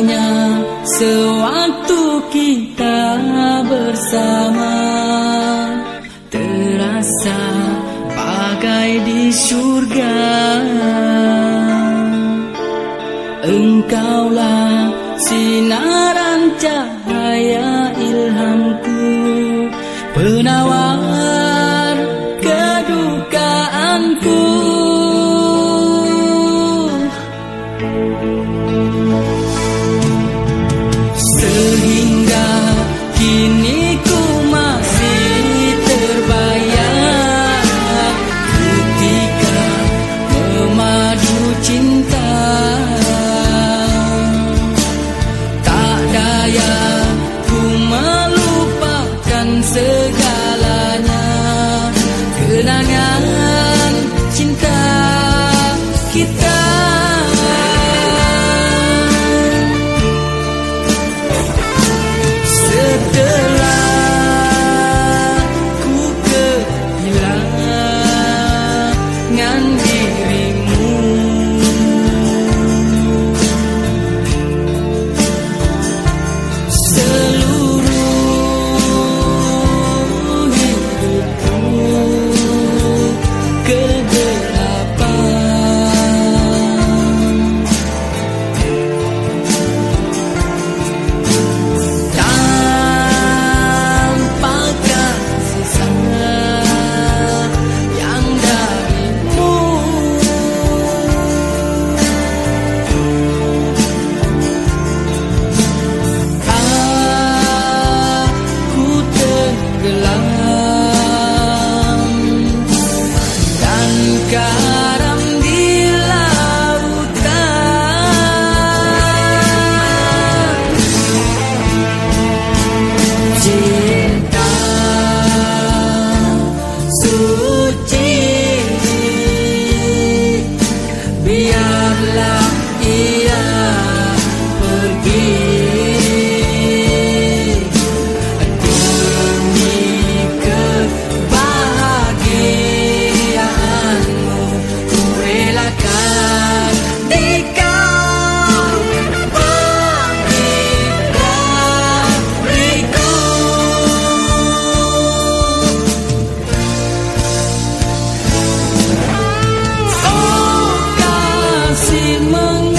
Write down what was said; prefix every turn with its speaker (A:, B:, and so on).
A: Indahnya sewaktu kita bersama Terasa bagai di surga. Engkaulah sinaran cahaya ilhamku Penawar kedukaanku masih